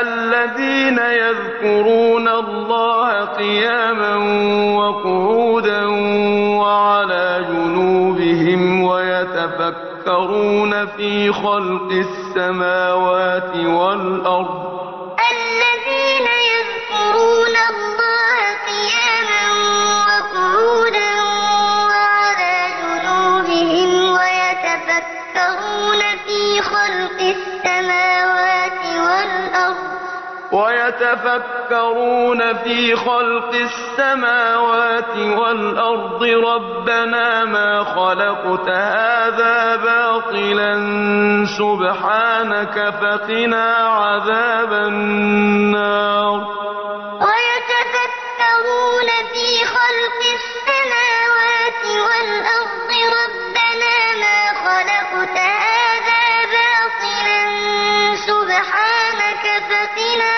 الذين يذكرون الله قياما وقعودا وعلى جنوبهم ويتفكرون في خلق السماوات والأرض الذين يذكرون الله قياما وقعودا وعلى جنوبهم ويتفكرون في خلق السماوات ويتفكرون في خلق السماوات والأرض. ربنا ما خلقت هذا باطلا. سبحانك فقنا عذاب النار. ويتفكرون في خلق السماوات والأرض. ربنا ما خلقت هذا باطلا. سبحانك فقنا عذاب النار